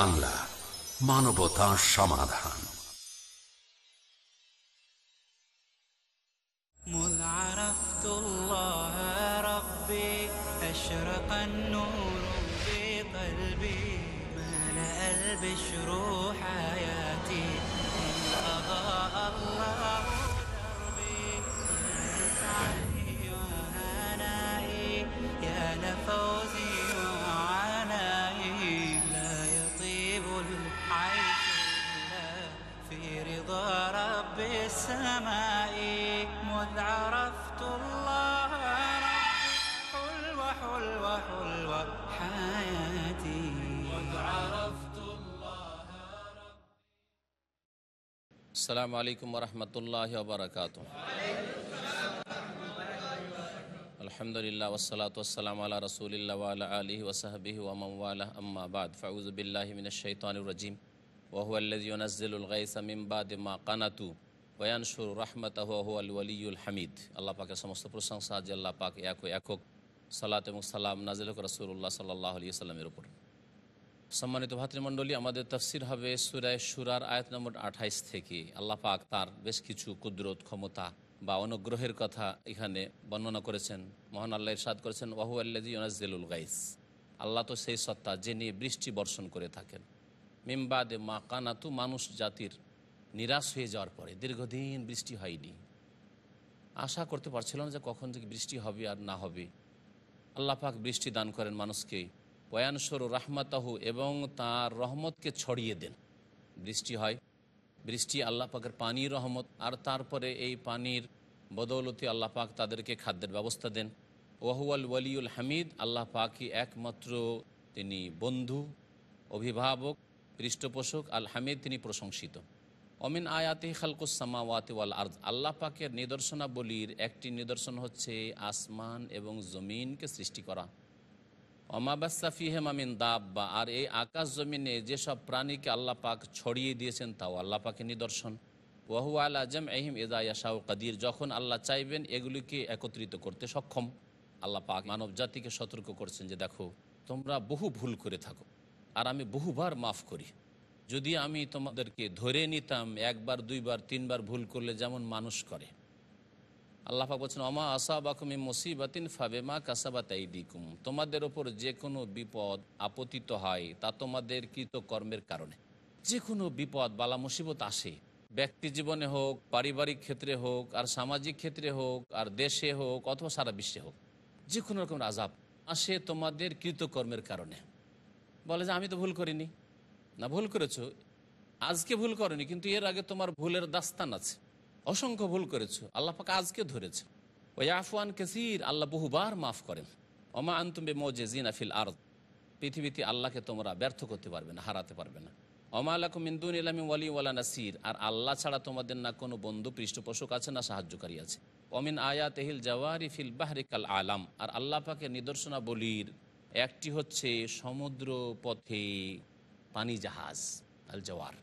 Piece TV Bangla মানবতা সমাধান مذ عرفت الله ربي أشرق النور في قلبي ملأ البشر حياتي إذ أضاء الله السلام عليكم ورحمة الله وبركاته الحمد لله والصلاة والسلام على رسول الله وعلى آله وصحبه ومن والاه أما بعد فأعوذ بالله من الشيطان الرجيم وهو الذي ينزل الغيث من بعد ما قنطوا وينشر رحمته وهو الولي الحميد আল্লাহ পাকের সমস্ত প্রশংসা যে আল্লাহ পাক এক ও একক সালাত এবং সালাম নাজিল হোক রসুল্লাহ সাল্লাহ আলিয়া সাল্লামের উপর সম্মানিত ভাতৃমণ্ডলী, আমাদের তফসির হবে সুরায় সুরার আয়াত নম্বর আঠাইশ থেকে। আল্লাহ পাক তার বেশ কিছু কুদরত, ক্ষমতা বা অনুগ্রহের কথা এখানে বর্ণনা করেছেন। মহান আল্লাহ ইরশাদ করেছেন, ওয়াহু আল্লাজি ইউনাজেলুল গাইস। আল্লাহ তো সেই সত্তা যিনি বৃষ্টি বর্ষণ করে থাকেন। মিমবাদে মা কানাতু, মানুষ জাতির নিরাশ হয়ে যাওয়ার পরে দীর্ঘদিন বৃষ্টি হয়নি। আশা করতে পারছিল না যে কখন থেকে বৃষ্টি হবে আর না হবে। আল্লাহ পাক বৃষ্টি দান করেন মানুষকে পয়ানসর রাহমাতাহু এবং তার রহমতকে ছড়িয়ে দেন। বৃষ্টি হয়। বৃষ্টি আল্লাহ পাকের পানির রহমত। আর তারপরে এই পানির বদৌলতি আল্লাহ পাক তাদেরকে খাদ্যের ব্যবস্থা দেন। ওয়াহুয়াল ওয়ালিউল হামিদ, আল্লাহ পাকই একমাত্র তিনি বন্ধু, অভিভাবক, পৃষ্ঠপোষক, আল হামিদ তিনি প্রশংসিত। অমিন আয়াতি খালকুসামাওয়াতি ওয়াল আর্জ আল্লাহ পাকের নিদর্শনাবলীর একটি নিদর্শন হচ্ছে আসমান এবং জমিনকে সৃষ্টি করা। অমাবাসাফি হেমামিন দাব্বা, আর এই আকাশ জমিনে যেসব প্রাণীকে আল্লাহ পাক ছড়িয়ে দিয়েছেন তাও আল্লাহ পাকের নিদর্শন। ওয়াহু আল আজম এহিম এদা ইয়াশাউ কাদির, যখন আল্লাহ চাইবেন এগুলিকে একত্রিত করতে সক্ষম, আল্লাহ পাক মানব জাতিকে সতর্ক করছেন যে দেখো, তোমরা বহু ভুল করে থাকো, আর আমি বহুবার মাফ করি। যদি আমি তোমাদেরকে ধরে নিতাম, একবার, দুইবার, তিনবার ভুল করলে যেমন মানুষ করে আল্লাহ বলছেন অমা আসাবাকুমি মুসিবাতিন ফাবেমা কাসাবাতাই দিকুম তোমাদের ওপর যে কোনো বিপদ আপতিত হয়, তা তোমাদের কৃত কর্মের কারণে। যে কোনো বিপদ, বালা, মুসিবত আসে। ব্যক্তি জীবনে হোক, পারিবারিক ক্ষেত্রে হোক, আর সামাজিক ক্ষেত্রে হোক, আর দেশে হোক, অথবা সারা বিশ্বে হোক যে কোনো রকমের আজাব আসে তোমাদের কৃতকর্মের কারণে। বলে যে, আমি তো ভুল করিনি। না, ভুল করেছ। আজকে ভুল করনি, কিন্তু এর আগে তোমার ভুলের দাস্তান আছে। অসংখ্য ভুল করেছ। আল্লাহ পাক আজকে ধরেছে। ওই আফওয়ান কেসির, আল্লাহ বহুবার মাফ করেন। অমা আন্তুমবে মৌজে জিনাফিল আর পৃথিবীতে আল্লাহকে তোমরা ব্যর্থ করতে পারবে না, হারাতে পারবে না। অমা আল্লাহ মিন্দুন ইলামি ওয়ালি ওয়ালা নাসির। আর আল্লাহ ছাড়া তোমাদের না কোনো বন্ধু, পৃষ্ঠপোষক আছে না সাহায্যকারী আছে। অমিন আয়া তেহিল জওয়ারি ফিল বাহরিকাল আলাম। আর আল্লাহ পাকে নিদর্শনাবলীর একটি হচ্ছে সমুদ্র পথে পানি জাহাজ, আল জওয়ার।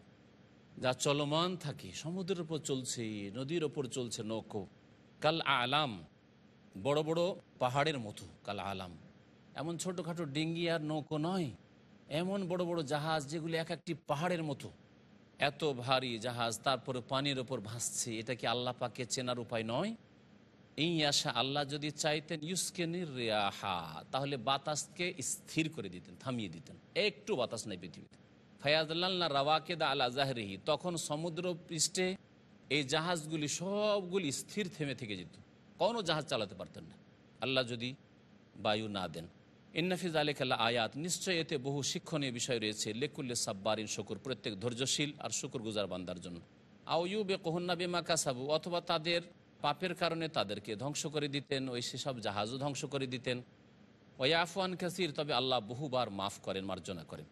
যা চলমান থাকে, সমুদ্রের ওপর চলছে, নদীর ওপর চলছে নৌকো। কাল আলাম, বড় বড় পাহাড়ের মতো কাল আলাম। এমন ছোটোখাটো ডিঙ্গি আর নৌকো নয়, এমন বড় বড় জাহাজ যেগুলি এক একটি পাহাড়ের মতো। এত ভারী জাহাজ, তারপরে পানির ওপর ভাসছে, এটা কি আল্লাহ পাকে চেনার উপায় নয়? এই আশা আল্লাহ যদি চাইতেন ইউসকে নির্রেহা তাহলে বাতাসকে স্থির করে দিতেন, থামিয়ে দিতেন। একটু বাতাস নেই পৃথিবীতে। ফায়াজল্লা রাওয়াকেদা আলা জাহরিহি, তখন সমুদ্র পৃষ্ঠে এই জাহাজগুলি সবগুলি স্থির থেমে থেকে যেত। কোনো জাহাজ চালাতে পারতেন না। আল্লাহ যদি বায়ু না দেন। ইন্নাফিজ আলিকাল্লা আয়াত, নিশ্চয় এতে বহু শিক্ষণীয় বিষয় রয়েছে। লেকুল্লে সাব্বারিন, শকুর। প্রত্যেক ধৈর্যশীল আর শুকুর গুজার বান্দার জন্য। আউ ইউ বে কহন্না বেমা কাসাবু, অথবা তাদের পাপের কারণে তাদেরকে ধ্বংস করে দিতেন, ওই সেসব জাহাজও ধ্বংস করে দিতেন। ওয়া আফওয়ান কাসির, তবে আল্লাহ বহুবার মাফ করেন, মার্জনা করেন।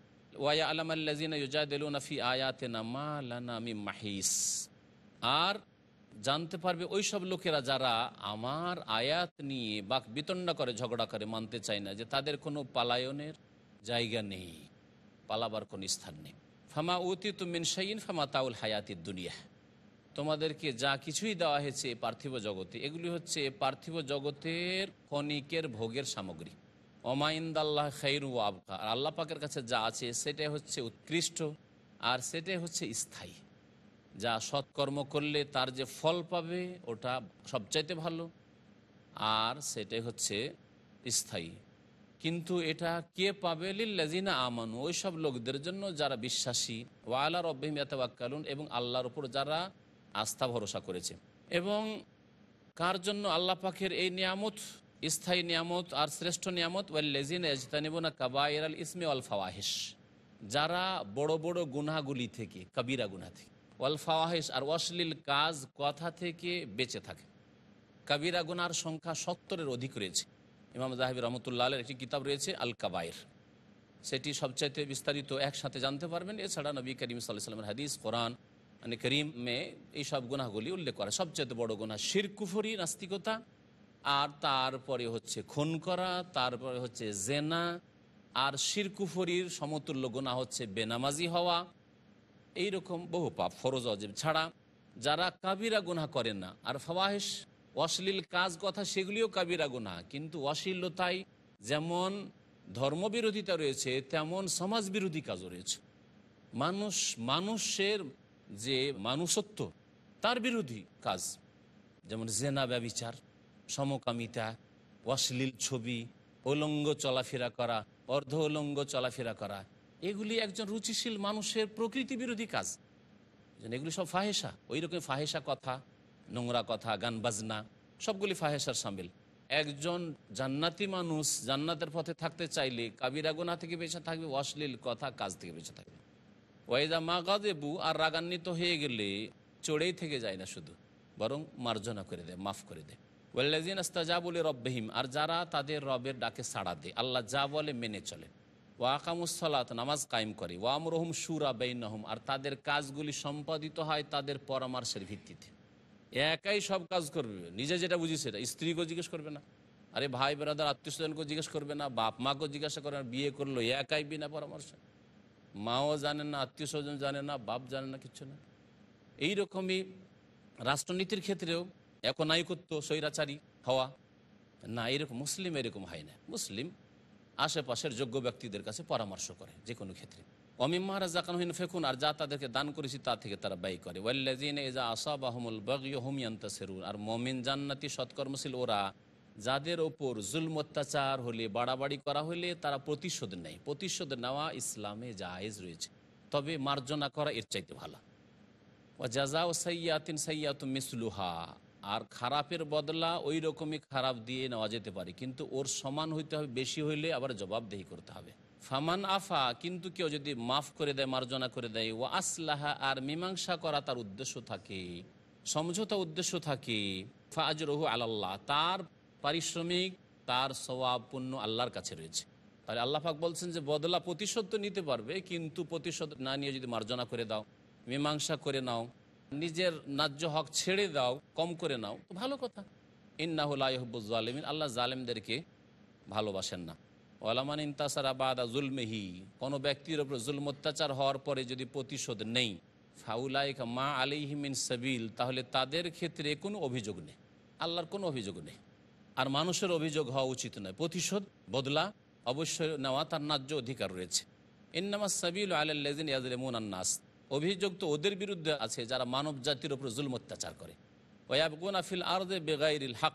আলাম আল্লাজিনা ইউজাদিলুনা ফি আয়াতিনা মা লানা মাহিস আর জানতে পারবে ওই সব লোকেরা যারা আমার আয়াত নিয়ে বাক বিতণ্ডা করে, ঝগড়া করে, মানতে চায় না যে তাদের কোনো পালায়নের জায়গা নেই, পালাবার কোনো স্থান নেই। ফামা উতি তুমিন শাইন ফামা তাউল হায়াতির দুনিয়া। তোমাদেরকে যা কিছুই দেওয়া হয়েছে পার্থিব জগতে, এগুলি হচ্ছে পার্থিব জগতের ক্ষণিকের ভোগের সামগ্রী। ওমাইন্দাল্লাহ খৈরু আবকা। আর আল্লাহ পাকের কাছে যা আছে, সেটাই হচ্ছে উৎকৃষ্ট আর সেটাই হচ্ছে স্থায়ী। যা সৎকর্ম করলে তার যে ফল পাবে, ওটা সবচাইতে ভালো আর সেটাই হচ্ছে স্থায়ী। কিন্তু এটা কে পাবে? লিল্লাজিনা আমানু। ওই সব লোকদের জন্য যারা বিশ্বাসী। ওয়ালা রব্বিম ইয়াতাওয়াক্কালুন এবং আল্লাহর উপর যারা আস্থা ভরসা করেছে। এবং কার জন্য আল্লাহ পাখের এই নিয়ামত? স্থায়ী নিয়ামত আর শ্রেষ্ঠ নিয়ামত ওয়াল্লেজিন এজতানিবনা কাবায়ের আল ইসমি ওয়াল ফাওয়াহিস যারা বড় বড় গুনাগুলি থেকে, কবিরা গুনাহ থেকে, ওয়াল ফাওয়াহিস আর অশ্লীল কাজ কথা থেকে বেঁচে থাকে। কবিরা গুনার সংখ্যা সত্তরের অধিক রয়েছে। ইমাম জাহাবি রহমতুল্লাহের একটি কিতাব রয়েছে, আল কাবায়ের। সেটি সবচাইতে বিস্তারিত একসাথে জানতে পারবেন। এছাড়া নবী করিম সাল্লামের হাদিস, কোরআন মানে করিমে এইসব গুনাহগুলি উল্লেখ করা। সবচেয়ে বড় গুনাহ শিরকুফরি নাস্তিকতা আর তারপরে হচ্ছে খুন করা, তারপরে হচ্ছে জেনা, আর শিরকুফরির সমতুল্য গুনাহ হচ্ছে বেনামাজি হওয়া। এই রকম বহু পাপ, ফরজ, অজেব। ছাড়া যারা কাবিরা গুনাহ করেন না, আর ফওয়াহিস অশ্লীল কাজ কথা, সেগুলিও কাবিরা গুনাহ। কিন্তু অশ্লীলতায় যেমন ধর্মবিরোধিতা রয়েছে, তেমন সমাজ বিরোধী কাজও রয়েছে। মানুষ, মানুষের যে মানুষত্ব, তার বিরোধী কাজ। যেমন জেনা, ব্যবিচার সমকামিতা, অশ্লীল ছবি উলঙ্গ চলাফেরা করা, অর্ধ উলঙ্গ চলাফেরা করা, এগুলি একজন রুচিশীল মানুষের প্রকৃতি বিরোধী কাজ। এগুলি সব ফাহেসা ওই রকম ফাহেসা কথা, নোংরা কথা, গান বাজনা, সবগুলি ফাহেসার সামিল। একজন জান্নাতি মানুষ জান্নাতের পথে থাকতে চাইলে কাবিরা গোনা থেকে বেঁচে থাকবে, অশ্লীল কথা কাজ থেকে বেঁচে থাকবে। ওয়াইদা মা গাদেবু আর রাগান্বিত হয়ে গেলে চড়েই থেকে যায় না শুধু, বরং মার্জনা করে দেয়, মাফ করে দেয়। ওয়াল্লাজিন আস্তাজা বলে রব্বাহিম আর যারা তাদের রবের ডাকে সাড়া দেয়। আল্লাহ যা বলে মেনে চলে। ওয়াকামুসলাত নামাজ কায়েম করে। ওয়াম রহম সুরা বেইনহম, আর তাদের কাজগুলি সম্পাদিত হয় তাদের পরামর্শের ভিত্তিতে। একাই সব কাজ করবে। নিজে যেটা বুঝি সেটা। স্ত্রীকেও জিজ্ঞেস করবে না। আরে ভাই বেড়াদার আত্মীয় স্বজনকেও জিজ্ঞেস করবে না। বাপ মাকেও জিজ্ঞাসা করে না। বিয়ে করল, একাই বিনা পরামর্শ। মাও জানে না আত্মীয় স্বজন জানে না, বাপ জানে না কিছু না। এইরকমই রাষ্ট্রনীতির ক্ষেত্রেও একনায়কত্ব স্বৈরাচারী হওয়া না, এরকম মুসলিম এরকম হয় না। মুসলিম আশেপাশের যোগ্য ব্যক্তিদের কাছে পরামর্শ করে যে কোনো ক্ষেত্রে। অমিম্মারা জাকানহীন ফেকুন আর যা তাদেরকে দান করেছি তা থেকে তারা ব্যয় করে। ওয়াল্লাজিন এজা আসাব আহমুল বগিয় হুমিয়ান্তা সেরুন আর মমিন জান্নাতি সৎকর্মশীল ওরা, যাদের ওপর জুলম অত্যাচার হলে, বাড়াবাড়ি করা হলে তারা প্রতিশোধ নেয়। প্রতিশোধ নেওয়া ইসলামে জায়েজ রয়েছে। তবে মার্জনা করা এর চাইতে ভালো। ও জাজা ও সাইয়াতিন সাইয়াত মিসলুহা। আর খারাপের বদলা ওই রকমই খারাপ দিয়ে নেওয়া যেতে পারে। কিন্তু ওর সমান হইতে হবে, বেশি হইলে আবার জবাবদেহি করতে হবে। ফামান আফা, কিন্তু কেউ যদি মাফ করে দেয়, মার্জনা করে দেয় ও আসলাহা, আর মীমাংসা করা তার উদ্দেশ্য থাকে, সমঝোতা উদ্দেশ্য থাকে ফাজ রহু আল্লাহ তার পারিশ্রমিক, তার সওয়াব পুণ্য আল্লাহর কাছে রয়েছে। তাহলে আল্লাহ পাক বলছেন যে, বদলা প্রতিশোধ তো নিতে পারবে, কিন্তু প্রতিশোধ না নিয়ে যদি মার্জনা করে দাও, মীমাংসা করে নাও নিজের ন্যায্য হক ছেড়ে দাও কম করে নাও। তো ভালো কথা। ইন্নাহুল্লাহবুজালিমিন আল্লাহ জালেমদেরকে ভালোবাসেন না। ওলামান ইন্তাসার আবাদা জুলমেহি। কোনো ব্যক্তির ওপর জুলম অত্যাচার হওয়ার পরে যদি প্রতিশোধ নেই ফাউলাইকা মা আলিহিমিন সাবিল তাহলে তাদের ক্ষেত্রে কোনো অভিযোগ নেই। আল্লাহর কোনো অভিযোগ নেই। আর মানুষের অভিযোগ হওয়া উচিত নয়। প্রতিশোধ বদলা অবশ্যই নেওয়া তার ন্যায্য অধিকার রয়েছে। ইন্নামা সাবিল আল্লাহিন ইয়াজলেমুন আন্নাস অভিযোগ তো ওদের বিরুদ্ধে আছে যারা মানব জাতির ওপর জুলম অত্যাচার করে। ওয়াবগুন আফিল আরদে বেগাইরিল হাক।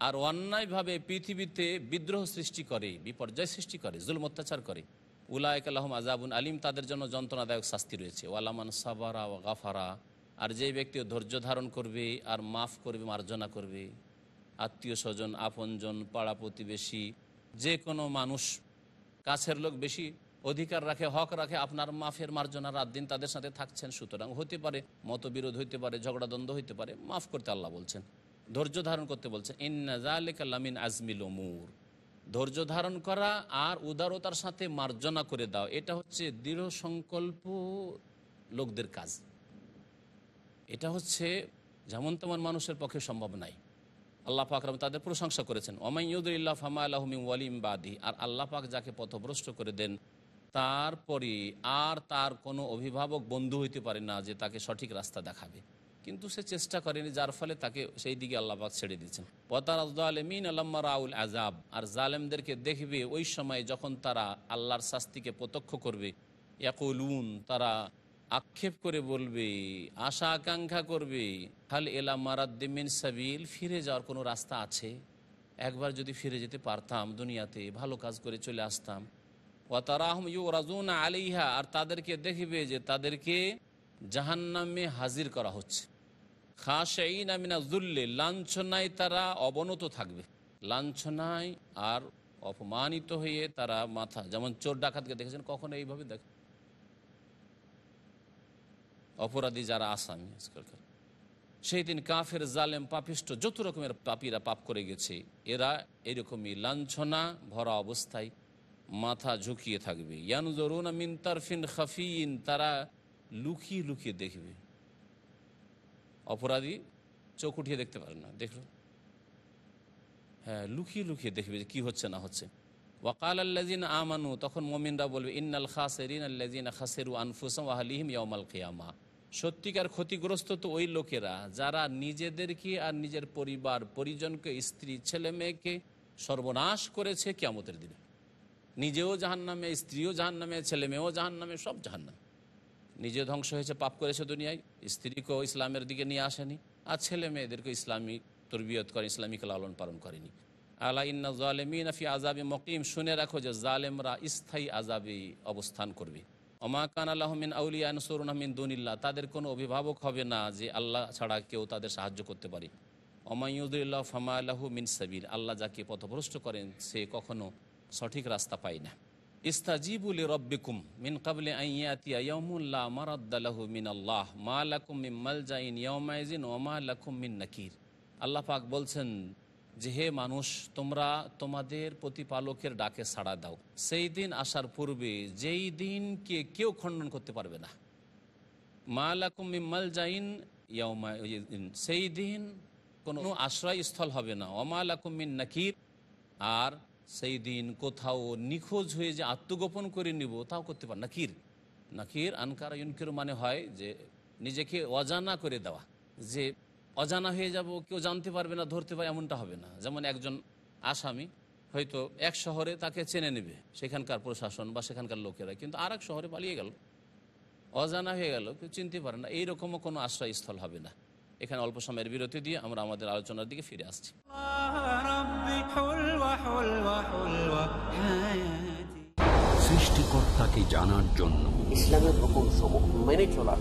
আর অন্যায়ভাবে পৃথিবীতে বিদ্রোহ সৃষ্টি করে, বিপর্যয় সৃষ্টি করে, জুলম অত্যাচার করে। উলায়ক আল্লাহম আজাবুন আলিম, তাদের জন্য যন্ত্রণাদায়ক শাস্তি রয়েছে। ওয়ালামান সাবারা ও গাফারা। আর যেই ব্যক্তি ধৈর্য ধারণ করবে আর মাফ করবে, মার্জনা করবে, আত্মীয় স্বজন, আপনজন, পাড়া প্রতিবেশী, যে কোনো মানুষ, কাছের লোক বেশি অধিকার রাখে, হক রাখে, আপনার মাফের মার্জনা রাত দিন তাদের সাথে থাকছেন। সুতরাং হতে পারে, মতবিরোধ হইতে পারে ঝগড়া ঝগড়াদ্বন্দ্ব হইতে পারে, মাফ করতে আল্লাহ বলছেন। ধৈর্য ধারণ করতে বলছেন। ইন্নাজালিকাল্লামিন আজমিল ওমুর ধৈর্য ধারণ করা আর উদারতার সাথে মার্জনা করে দাও, এটা হচ্ছে দৃঢ় সংকল্প লোকদের কাজ। এটা হচ্ছে যেমন তেমন মানুষের পক্ষে সম্ভব নাই। আল্লাহ পাক রহম তাদের প্রশংসা করেছেন। ওমাইয়ুদুল্লাহ ফামা আল্লাহমিম ওয়ালিম বাদি। আর আল্লাহ পাক যাকে পথভ্রষ্ট করে দেন তারপরে আর তার কোনো অভিভাবক বন্ধু হইতে পারে না যে তাকে সঠিক রাস্তা দেখাবে। কিন্তু সে চেষ্টা করেনি, যার ফলে তাকে সেই দিকে আল্লাহবাক ছেড়ে দিচ্ছেন পতারাজমিন আল্লাম্মা রাউল আজাব আর জালেমদেরকে দেখবে ওই সময় যখন তারা আল্লাহর শাস্তিকে প্রত্যক্ষ করবে, ইয়াকুলুন, তারা আক্ষেপ করে বলবে, আশা আকাঙ্ক্ষা করবে, হাল এলা মারাদ্দিমিন সাবিল, ফিরে যাওয়ার কোনো রাস্তা আছে? একবার যদি ফিরে যেতে পারতাম দুনিয়াতে, ভালো কাজ করে চলে আসতাম। আলিহা আর তাদেরকে দেখবে যে তাদেরকে জাহান্নামে হাজির করা হচ্ছে। খাশাইন আমিনা জুল্লে লাঞ্ছনায় তারা অবনত থাকবে। লাঞ্ছনায় আর অপমানিত হয়ে তারা মাথা, যেমন চোর ডাকাতকে দেখেছেন, কখনো এইভাবে দেখে অপরাধী যারা আসামি আজকালকার সেই দিন কাফের জালেম পাপিষ্ট যত রকমের পাপীরা পাপ করে গেছে, এরা এরকমই লাঞ্ছনা ভরা অবস্থায় মাথা ঝুঁকিয়ে থাকবে। খাফিন তারা লুকিয়ে লুকিয়ে দেখবে। অপরাধী চোখ উঠিয়ে দেখতে পারে না, দেখল। হ্যাঁ লুকিয়ে লুকিয়ে দেখবে কী হচ্ছে না হচ্ছে। ওয়াকাল আল্লাজিন আমানু, তখন মমিনরা বলবে, ইন্নাল খাসেরিন আল্লাজিন খাসেরু আনফুসম আহলিহিম ইয়ামাল কিয়ামা। সত্যিকার ক্ষতিগ্রস্ত তো ওই লোকেরা, যারা নিজেদেরকে আর নিজের পরিবার, পরিজনকে, স্ত্রী, ছেলে, মেয়েকে সর্বনাশ করেছে কেমতের দিনে। নিজেও জাহান্নামে, স্ত্রীও জাহান্নামে ছেলে মেয়েও জাহান নামে সব জাহান্নামে। নিজে ধ্বংস হয়েছে, পাপ করেছে দুনিয়ায়, স্ত্রীকেও ইসলামের দিকে নিয়ে আসেনি, আর ছেলে মেয়েদেরকে ইসলামিক তরবিয়ত করে ইসলামিক লালন পালন করেনি। আলা ইন্না জালেমিন আফি আজাবি মকিম, শুনে রাখো যে জালেমরা স্থায়ী আজাবে অবস্থান করবে। অমা কান আল্লাহমিন আউলিয়া নসরুন আহমিন দুনিল্লা তাদের কোনো অভিভাবক হবে না যে আল্লাহ ছাড়া কেউ তাদের সাহায্য করতে পারে। অমায়ুদুল্লাহ ফামা আল্লাহু মিন সাবির আল্লাহ যাকে পথভ্রষ্ট করেন, সে কখনো সঠিক রাস্তা পাই না। ইস্তাজিবুল রব্বিকুম মিন কাবলে আইয়াতিয়া ইয়ামুল্লাহ মারাদ্দালাহু মিন আল্লাহ। মা লাকুম মালজাইন ইয়াউমাইজিন ওমা লাকুম নাকির। আল্লাহ পাক বলছেন যে, হে মানুষ, তোমরা তোমাদের প্রতিপালকের ডাকে সাড়া দাও। সেই দিন আসার পূর্বে যেই দিনকে কেউ খণ্ডন করতে পারবে না। মা লাকুম মিন সেই দিন কোনো আশ্রয়স্থল হবে না। ওমা লাকুম নাকির। আর সেই দিন কোথাও নিখোঁজ হয়ে যে আত্মগোপন করে নিব, তাও করতে পারে নাকির। নাকির আনকার ইউনকির মানে হয় যে নিজেকে অজানা করে দেওয়া। যে অজানা হয়ে যাব, কেউ জানতে পারবে না, ধরতে পারে, এমনটা হবে না। যেমন একজন আসামি হয়তো এক শহরে তাকে চেনে নেবে, সেখানকার প্রশাসন বা সেখানকার লোকেরা, কিন্তু আর শহরে পালিয়ে গেল। অজানা হয়ে গেল, কেউ চিনতে পারে না। এইরকমও কোনো আশ্রয়স্থল হবে না। এখানে অল্প সময়ের বিরতি দিয়ে আমরা আমাদের আলোচনার দিকে ফিরে আসছি। সৃষ্টিকর্তাকে জানার জন্য ইসলামের রকম সমূহ মেনে চলার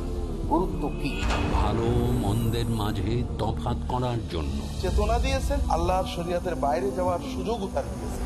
গুরুত্ব কি? ভালো মন্দের মাঝে তফাত করার জন্য চেতনা দিয়েছেন আল্লাহর শরিয়াতের বাইরে যাওয়ার সুযোগ উতার দিয়েছেন।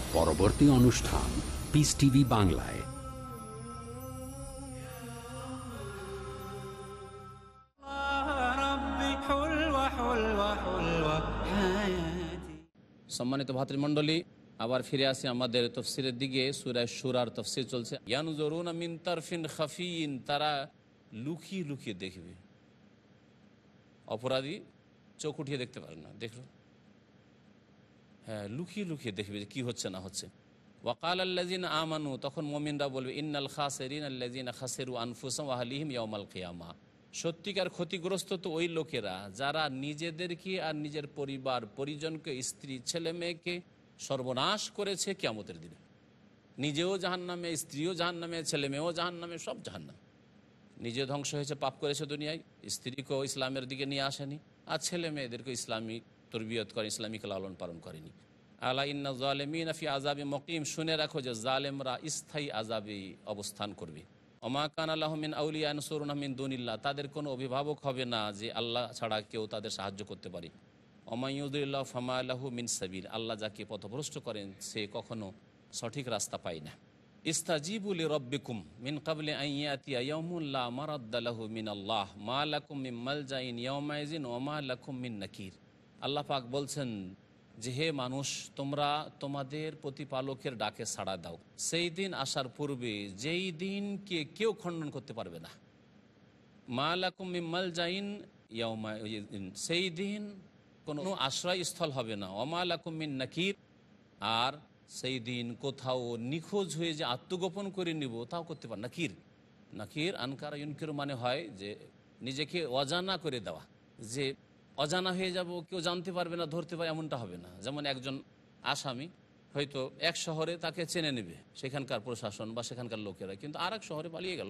পরবর্তী অনুষ্ঠান পিস টিভি বাংলায়। সম্মানিত ভাতৃমণ্ডলী, আবার ফিরে আসি আমাদের তফসিরের দিকে। সুরায় সুরার তফসির চলছে। ইয়ানুজরুন মিন তারফিন খাফিন তারা লুকিয়ে লুকিয়ে দেখবে। অপরাধী চোখ উঠিয়ে দেখতে পারে না, দেখল। হ্যাঁ লুকিয়ে লুকিয়ে দেখবে যে কী হচ্ছে না হচ্ছে। ওয়াকাল আল্লাজিন আমানু, তখন মমিনরা বলবে, ইন্নাল খাসেরিন আল্লাজিন খাসেরু আনফুসম আহলিহিম ইয়ামাল কিয়ামা। সত্যিকার ক্ষতিগ্রস্ত তো ওই লোকেরা যারা নিজেদেরকে আর নিজের পরিবার, পরিজনকে, স্ত্রী, ছেলে মেয়েকে সর্বনাশ করেছে কিয়ামতের দিনে। নিজেও জাহান নামে স্ত্রীও জাহান নামে ছেলে মেয়েও জাহান নামে সব জাহান নামে নিজে ধ্বংস হয়েছে, পাপ করেছে দুনিয়ায়, স্ত্রীকেও ইসলামের দিকে নিয়ে আসেনি, আর ছেলে মেয়েদেরকে ইসলামী তরবিয়ত করে, ইসলামিক লালন পালন করেনি। আলা ইন্না জালেমিন আফি আজাবি মকিম, শুনে রাখো যে জালেমরা স্থায়ী আজাবে অবস্থান করবে। অমা কান আল্লাহমিন আউলিয়া নসরুন আহমিন দুনিল্লা তাদের কোনো অভিভাবক হবে না যে আল্লাহ ছাড়া কেউ তাদের সাহায্য করতে পারে। অমায়ুদুল্লাহ ফামা আল্লাহু মিন সাবির আল্লাহ যাকে পথভ্রষ্ট করেন, সে কখনো সঠিক রাস্তা পায় না। ইস্তাজিবুলি রব্বিকুম মিন কাবলে আইয়াতিয়া ইয়ামুল্লাহ মারাদ্দালাহু মিন আল্লাহ মা লাকুম মিন মালজাইন ইয়াউমাইজিন ওমা লাকুম মিন নাকির। আল্লাহ পাক বলছেন যে, হে মানুষ, তোমরা তোমাদের প্রতিপালকের ডাকে সাড়া দাও। সেই দিন আসার পূর্বে যেই দিনকে কেউ খণ্ডন করতে পারবে না। মা লাকুম মালজাইন ইয়াউমাইজিন সেই দিন কোনো আশ্রয়স্থল হবে না। ওমা লাকুম মিন নাকির। আর সেই দিন কোথাও নিখোঁজ হয়ে যে আত্মগোপন করে নিব, তাও করতে পার নাকির। নাকির আনকার ইউনকির মানে হয় যে, নিজেকে অজানা করে দেওয়া। যে অজানা হয়ে যাব, কেউ জানতে পারবে না, ধরতে পারে এমনটা হবে না। যেমন একজন আসামি হয়তো এক শহরে তাকে চেনে নেবে, সেখানকার প্রশাসন বা সেখানকার লোকেরা, কিন্তু আর এক শহরে পালিয়ে গেল।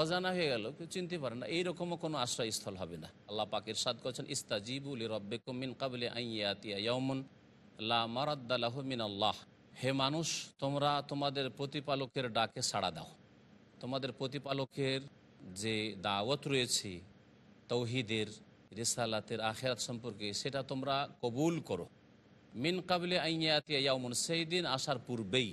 অজানা হয়ে গেল, কেউ চিনতে পারে না, এইরকমও কোনো আশ্রয়স্থল হবে না। আল্লাহ পাকের সাদ করছেন ইস্তাজিবুল রব্বেকুম মিন কাবলে আইয়াতিয়া ইয়মন লা আল্লাহ হে মানুষ, তোমরা তোমাদের প্রতিপালকের ডাকে সাড়া দাও। তোমাদের প্রতিপালকের যে দাওয়াত রয়েছে, তৌহিদের রেসালাতের আখেরাত সম্পর্কে, সেটা তোমরা কবুল করো। মিন কাবলে আইয়াতিয়া ইয়ামুন সেই দিন আসার পূর্বেই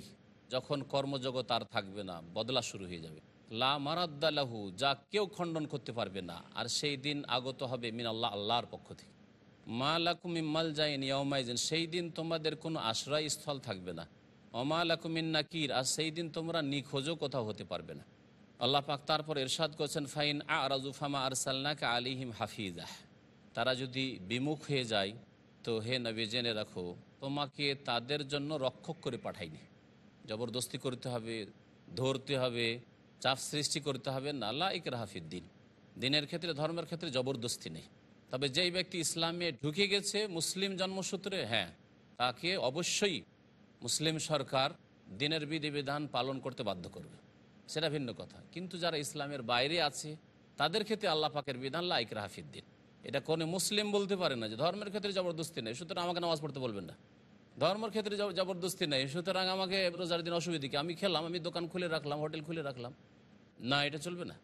যখন কর্মজগৎ আর থাকবে না, বদলা শুরু হয়ে যাবে। লা মারাদ্দালাহু যা কেউ খণ্ডন করতে পারবে না, আর সেই দিন আগত হবে মিন আল্লাহ, আল্লাহর পক্ষ থেকে। মা লাকুমিন মাল যাইন ইয়মাইজিন সেই দিন তোমাদের কোনো আশ্রয়স্থল থাকবে না। অমা লাকুমিন নাকির, আর সেই দিন তোমরা নিখোঁজও কোথাও হতে পারবে না। আল্লাহ পাক তারপর এরশাদ করছেন, ফাইন আ রাজুফামা আরসাল্লাকা আলিহিম হাফিজাহ তারা যদি বিমুখ হয়ে যায়, তো হে নবী, জেনে রাখো, তোমাকে তাদের জন্য রক্ষক করে পাঠাইনি। জবরদস্তি করতে হবে, ধরতে হবে, চাপ সৃষ্টি করতে হবে, না আল্লাহ ইকরা হাফিদ্দিন দিনের ক্ষেত্রে, ধর্মের ক্ষেত্রে জবরদস্তি নেই। তবে যেই ব্যক্তি ইসলামে ঢুকে গেছে, মুসলিম জন্মসূত্রে হ্যাঁ তাকে অবশ্যই মুসলিম সরকার দিনের বিধিবিধান পালন করতে বাধ্য করবে। সেটা ভিন্ন কথা। কিন্তু যারা ইসলামের বাইরে আছে, তাদের ক্ষেত্রে আল্লাহ পাকের বিধান লাইক রাহাফিদ্দিন এটা কোনো মুসলিম বলতে পারে না যে ধর্মের ক্ষেত্রে জবরদস্তি নেই, সুতরাং আমাকে নামাজ পড়তে বলবেন না। ধর্মের ক্ষেত্রে জবরদস্তি নেই, সুতরাং আমাকে রোজার দিন অসুবিধা কি? আমি খেলাম, আমি দোকান খুলে রাখলাম, হোটেল খুলে রাখলাম। না, এটা চলবে না।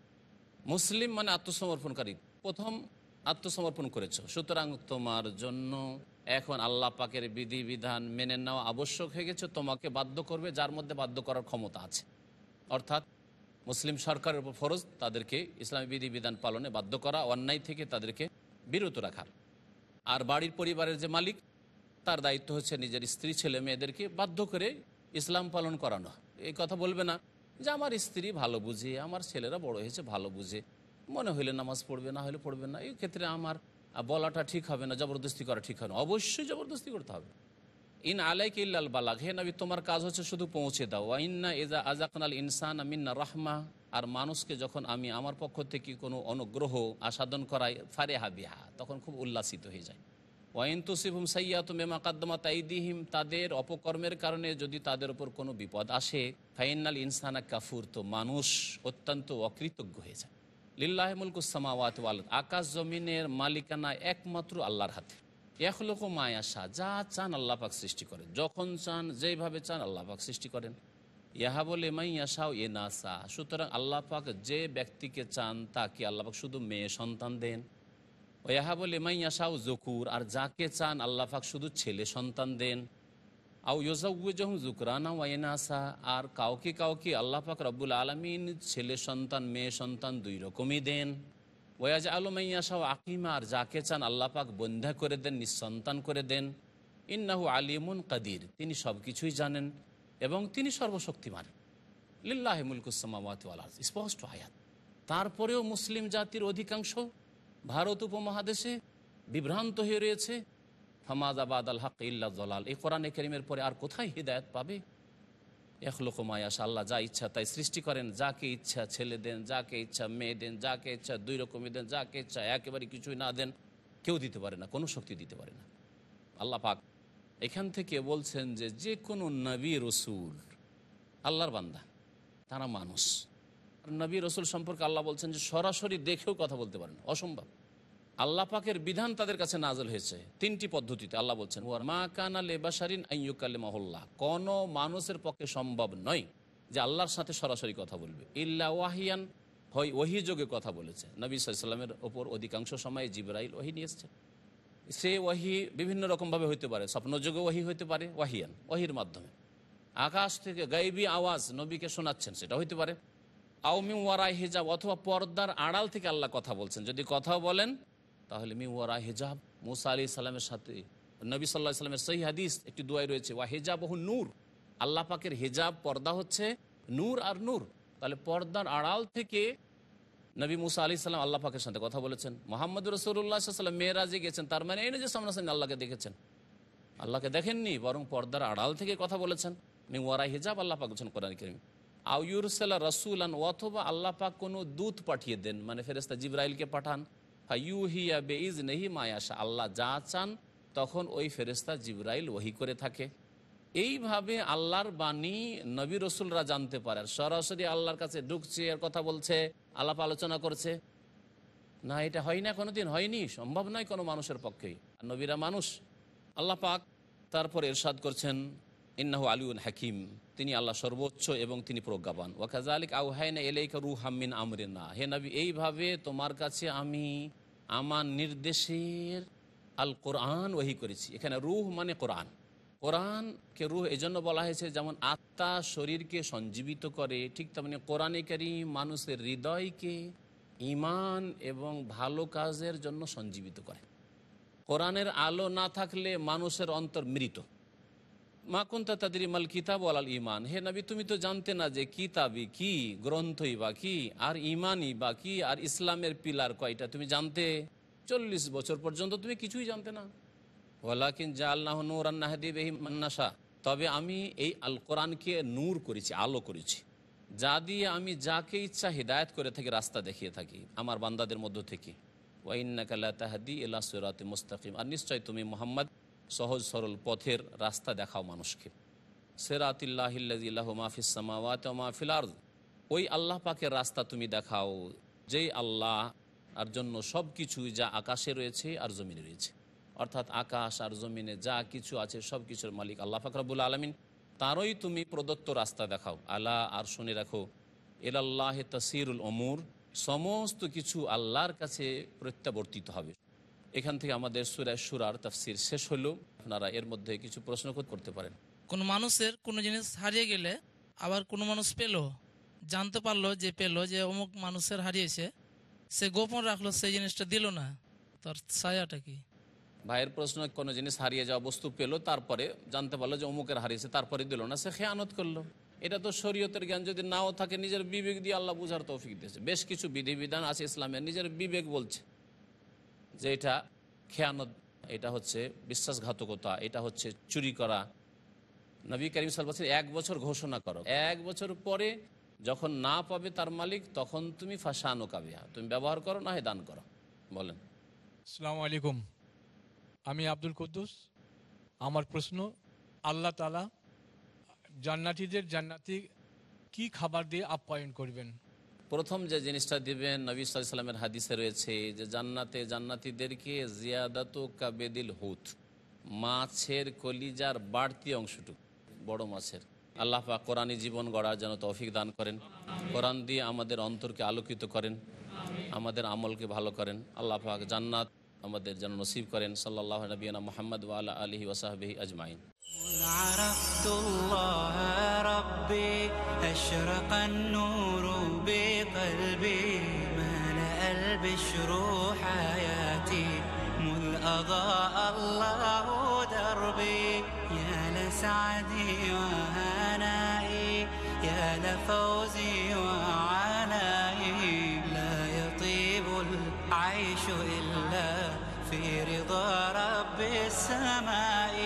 মুসলিম মানে আত্মসমর্পণকারী। প্রথম আত্মসমর্পণ করেছ, সুতরাং তোমার জন্য এখন আল্লাহ পাকের বিধি বিধান মেনে নেওয়া আবশ্যক হয়ে গেছে, তোমাকে বাধ্য করবে যার মধ্যে বাধ্য করার ক্ষমতা আছে। অর্থাৎ মুসলিম সরকারের উপর ফরজ, তাদেরকে ইসলামী বিধি বিধান পালনে বাধ্য করা, অন্যায় থেকে তাদেরকে বিরত রাখার। আর বাড়ির পরিবারের যে মালিক, তার দায়িত্ব হচ্ছে নিজের স্ত্রী, ছেলে মেয়েদেরকে বাধ্য করে ইসলাম পালন করানো। এই কথা বলবে না যে আমার স্ত্রী ভালো বুঝে, আমার ছেলেরা বড় হয়েছে ভালো বুঝে। মনে হইলে নামাজ পড়বে, না হলে পড়বে না। এই ক্ষেত্রে আমার বলাটা ঠিক হবে না, জবরদস্তি করা ঠিক হবে না। অবশ্যই জবরদস্তি করতে হবে। ইন আলাইক ইল্লাল বালাগ, হে নবী, তোমার কাজ হচ্ছে শুধু পৌঁছে দাও। ওয়াইন্না এজা আজাকনাল ইনসান আমিন্না রাহমা। আর মানুষকে যখন আমি আমার পক্ষ থেকে কোনো অনুগ্রহ আসাদন করাই ফারে হাবিহা তখন খুব উল্লাসিত হয়ে যায়। ওয়াইন তুসিফুম সাইয়াত মেমা কাদ্দমা তাইদিহিম তাদের অপকর্মের কারণে যদি তাদের উপর কোনো বিপদ আসে ফাইনাল ইনসানা কাফুর, তো মানুষ অত্যন্ত অকৃতজ্ঞ হয়ে যায়। লিল্লাহ মুলকুসামাওয়াত আকাশ জমিনের মালিকানা একমাত্র আল্লাহর হাতে। এক লোক একলোক মায়াশা যা চান আল্লাহ পাক সৃষ্টি করেন। যখন চান যেভাবে চান আল্লাহ পাক সৃষ্টি করেন। ইহা বলে মাইয়াশাও এ নাসা সুতরাং আল্লাহ পাক যে ব্যক্তিকে চান তাকে আল্লাহ পাক শুধু মেয়ে সন্তান দেন। ও ওয়াহা বলে মাইয়াশাও জকুর আর যাকে চান আল্লাহ পাক শুধু ছেলে সন্তান দেন। আউ ইউজাউজহম জুকরানা ওয়াইনাসা আর কাউকে কাউকে আল্লাহ পাক রব্বুল আলমিন ছেলে সন্তান, মেয়ে সন্তান দুই রকমই দেন। ওয়াজ আলমাইয়াশাও আকিমা, আর যাকে চান আল্লাহ পাক বন্ধা করে দেন, নিঃসন্তান করে দেন। ইন্নাহু আলিমুন কাদির, তিনি সব কিছুই জানেন। এবং তিনি সর্বশক্তিমান। লিল্লাহ মুলকুসামাওয়াত স্পষ্ট আয়াত। তারপরেও মুসলিম জাতির অধিকাংশ ভারত উপমহাদেশে বিভ্রান্ত হয়ে রয়েছে। হামাদাবাদ আল হক ইল্লা জলাল এই কোরআনে করিমের পরে আর কোথায় হৃদায়ত পাবে? এখলোক মায়াস আল্লাহ যা ইচ্ছা তাই সৃষ্টি করেন। যাকে ইচ্ছা ছেলে দেন, যাকে ইচ্ছা মেয়ে দেন, যাকে ইচ্ছা দুই রকমই দেন, যাকে ইচ্ছা একেবারে কিছুই না দেন, কেউ দিতে পারে না, কোনো শক্তি দিতে পারে না। আল্লাহ পাক এখান থেকে বলছেন যে যে কোনো নবী রসুল, আল্লাহর বান্দা, তারা মানুষ। নবী রসুল সম্পর্কে আল্লাহ বলছেন যে সরাসরি দেখেও কথা বলতে পারেন, অসম্ভব। আল্লাহ পাকের বিধান তাদের কাছে নাজল হয়েছে তিনটি পদ্ধতিতে। আল্লাহ বলছেন ওয়ার মা কানা লেবাসারিন আইয়ুকালে মহল্লা কোনো মানুষের পক্ষে সম্ভব নয় যে আল্লাহর সাথে সরাসরি কথা বলবে। ইল্লা ওয়াহিয়ান, হয় ওহি যোগে কথা বলেছে। নবী সাল্লামের ওপর অধিকাংশ সময় জিবরাইল ওহি নিয়ে এসছে। সে ওয়াহি বিভিন্ন রকমভাবে হইতে পারে। স্বপ্নযোগে ওয়াহি হইতে পারে, ওয়াহিয়ান, ওয়াহির মাধ্যমে। আকাশ থেকে গাইবি আওয়াজ নবীকে শোনাচ্ছেন, সেটা হইতে পারে। আউমি ওয়ারাই হিজাব অথবা পর্দার আড়াল থেকে আল্লাহ কথা বলছেন। যদি কথা বলেন, তাহলে মি ওয়ারা হেজাব। মুসা আলি সাল্লামের সাথে, নবী সাল্লাহ সাল্লামের সহি হাদিস একটি দোয়াই রয়েছে, ওয়া হেজাব বহু নূর। আল্লাহ পাকের হেজাব, পর্দা হচ্ছে নূর আর নূর। তাহলে পর্দার আড়াল থেকে নবী মুসা আলি সাল্লাম আল্লাহ পাকের সাথে কথা বলেছেন। মোহাম্মদ রসুল্লাহ সাল্লাম মেয়েরাজে গেছেন তার মানে এই না যে সামনাসামনি আল্লাহকে দেখেছেন। আল্লাহকে দেখেননি, বরং পর্দার আড়াল থেকে কথা বলেছেন। ওয়ারা হিজাব আল্লাহ পাক বলছেন কোরআন করিম। আউয়ুরসাল্লাহ রসুলান অথবা আল্লাহ পাক কোনো দূত পাঠিয়ে দেন মানে ফেরেস্তা জিব্রাইলকে পাঠান। ইউ ইউহিয়া বে ইজ নেহি মায়াশা আল্লাহ যা চান তখন ওই ফেরেস্তা জিব্রাইল ওহি করে থাকে। এইভাবে আল্লাহর বাণী নবী রসুলরা জানতে পারে। সরাসরি আল্লাহর কাছে ঢুকছে আর কথা বলছে, আলাপ আলোচনা করছে। না, এটা হয় না, কোনোদিন হয়নি, সম্ভব নয় কোনো মানুষের পক্ষেই আর নবীরা মানুষ, আল্লাহ পাক তারপর এরশাদ করছেন, ইন্নাহু আলিউন হাকিম। তিনি আল্লাহ সর্বোচ্চ এবং তিনি প্রজ্ঞাবান। ওয়াকাজ আলিক আউহাইনা এলাইকা রু হাম্মিন আমরিনা। হে নবী, এইভাবে তোমার কাছে আমি আমার নির্দেশের আল কোরআন ওহি করেছি। এখানে রুহ মানে কোরআন। কোরআনকে রুহ এজন্য বলা হয়েছে, যেমন আত্মা শরীরকে সঞ্জীবিত করে, ঠিক তেমনি কোরআনে কারিম মানুষের হৃদয়কে ইমান এবং ভালো কাজের জন্য সঞ্জীবিত করে। কোরআনের আলো না থাকলে মানুষের অন্তর মৃত। মা কুন্তা তাদের ইমাল কিতাব আল ইমান হে নবী, তুমি তো জানতে না যে কিতাবই কি, গ্রন্থই বা কি, আর ইমানই বা কি, আর ইসলামের পিলার কয়টা? তুমি জানতে? চল্লিশ বছর পর্যন্ত তুমি কিছুই জানতে না। ওয়ালাকিন জাল নাহ নূর আন্নাহাদি বেহি মান্নাসা তবে আমি এই আল কোরআনকে নূর করেছি, আলো করেছি। যা দিয়ে আমি যাকে ইচ্ছা হিদায়ত করে থাকি, রাস্তা দেখিয়ে থাকি, আমার বান্দাদের মধ্য থেকে। ওয়াইন্নাকাল্লা তাহাদি এলা সুরাতে মুস্তাকিম। আর নিশ্চয় তুমি মোহাম্মদ, সহজ সরল পথের রাস্তা দেখাও মানুষকে। সেরাতিল্লাহিল্লাহ মাহফিসামাওয়াত মাহফিল আর ওই আল্লাহ পাকের রাস্তা তুমি দেখাও, যেই আল্লাহ, আর জন্য সব কিছুই যা আকাশে রয়েছে আর জমিনে রয়েছে। অর্থাৎ আকাশ আর জমিনে যা কিছু আছে সব কিছুর মালিক আল্লাহ ফাকরাবুল আলমিন। তারই তুমি প্রদত্ত রাস্তা দেখাও। আল্লাহ আর শুনে রাখো। এলাল্লাহ তসিরুল অমুর সমস্ত কিছু আল্লাহর কাছে প্রত্যাবর্তিত হবে। এখান থেকে আমাদের সুরায় সুরার তাফসির শেষ হলো। আপনারা এর মধ্যে কিছু প্রশ্ন করতে পারেন। কোনো মানুষের কোনো জিনিস হারিয়ে গেলে আবার কোনো মানুষ পেল? জানতে পারল যে পেল যে অমুক মানুষের হারিয়েছে। সে গোপন রাখল, সেই জিনিসটা দিল না। তার ছায়াটা কি? ভাইয়ের প্রশ্ন, কোনো জিনিস হারিয়ে যাওয়া বস্তু পেল, তারপরে জানতে পারল যে অমুকের হারিয়েছে, তারপরে দিল না, সে খেয়ানত করল। এটা তো শরীয়তের জ্ঞান, যদি নাও থাকে নিজের বিবেক দিয়ে আল্লাহ বুঝার তৌফিক দিয়েছে। বেশ কিছু বিধিবিধান আছে ইসলামের নিজের বিবেক বলছে যে এটা খেয়ানত, এটা হচ্ছে বিশ্বাসঘাতকতা, এটা হচ্ছে চুরি করা। নবী করিম সাল বলছেন এক বছর ঘোষণা করো। এক বছর পরে যখন না পাবে তার মালিক, তখন তুমি ফাঁসানো কাবিয়া তুমি ব্যবহার করো না হয় দান করো। বলেন। আসসালামু আলাইকুম। আমি আব্দুল কুদ্দুস। আমার প্রশ্ন, আল্লাহ তালা জান্নাতিদের জান্নাতি কি খাবার দিয়ে আপ্যায়ন করবেন? প্রথম যে জিনিসটা দিবেন, নবী সাল্লামের হাদিসে রয়েছে যে জান্নাতে জান্নাতিদেরকে জিয়াদাত কাবেদিল হুত, মাছের কলিজার বাড়তি অংশটুকু, বড় মাছের। আল্লাহ পাক কোরআনী জীবন গড়ার যেন তৌফিক দান করেন। কোরআন দিয়ে আমাদের অন্তরকে আলোকিত করেন, আমাদের আমলকে ভালো করেন। আল্লাহ পাক জান্নাত আমাদের যেন নসিব করেন সাল্লাহ নবীনা মোহাম্মদ ওয়ালা আলহি ওসাহাবি আজমাইন عرفت الله ربي أشرق النور بقلبي ملأ البشر حياتي مذ أضاء الله دربي يا لسعدي وهنائي يا لفوزي وعنائي السماء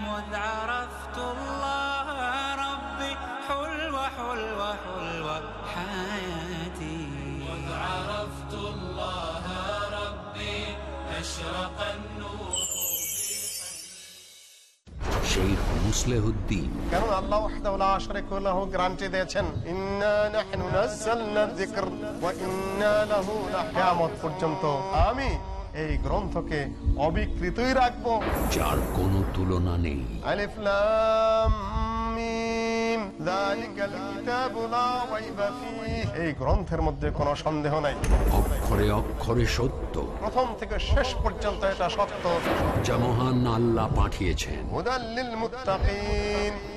مذ عرفت الله ربي حلوة حلوة حلوة حياتي مذ عرفت الله ربي أشرق النور শেখ মুসলেহুদ্দিন কেন আল্লাহ ওয়াহদাহু লা শারীকা লাহু গ্যারান্টি দিয়েছেন ইন্না নাহনু নাযালনা যিকর ওয়া ইন্না লাহু লাকিয়ামত পর্যন্ত আমি এই গ্রন্থকে অবিকৃতই রাখব। যার কোনো তুলনা নেই। আলিফ লাম মিম যালিকাল কিতাবু লা রাইবা ফীহ। এই গ্রন্থের মধ্যে কোনো সন্দেহ নাই। অক্ষরে অক্ষরে সত্য। প্রথম থেকে শেষ পর্যন্ত এটা সত্য। যা মহান আল্লাহ পাঠিয়েছেন। হুদাল্লিল মুত্তাকিন।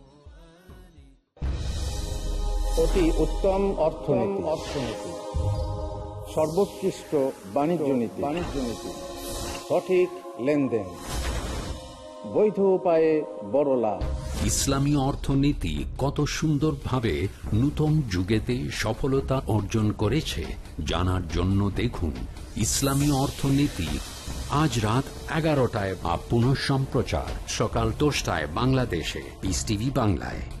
অতি উত্তম অর্থনীতি। অর্থনীতি। সর্বোৎকৃষ্ট বাণিজ্য নীতি। বাণিজ্য নীতি। সঠিক লেনদেন। বৈধ উপায়ে বড় লাভ। ইসলামী অর্থনীতি কত সুন্দরভাবে নূতন যুগেতে সফলতা অর্জন করেছে জানার জন্য দেখুন ইসলামী অর্থনীতি। আজ রাত এগারোটায় বা পুনঃ সম্প্রচার সকাল দশটায় বাংলাদেশে। পিস টিভি বাংলায়।